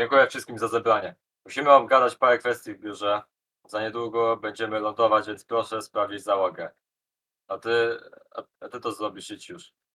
Dziękuję wszystkim za zebranie. Musimy obgadać parę kwestii w biurze. Za niedługo będziemy lądować, więc proszę sprawdzić załogę. A ty, a, a ty to zrobisz już.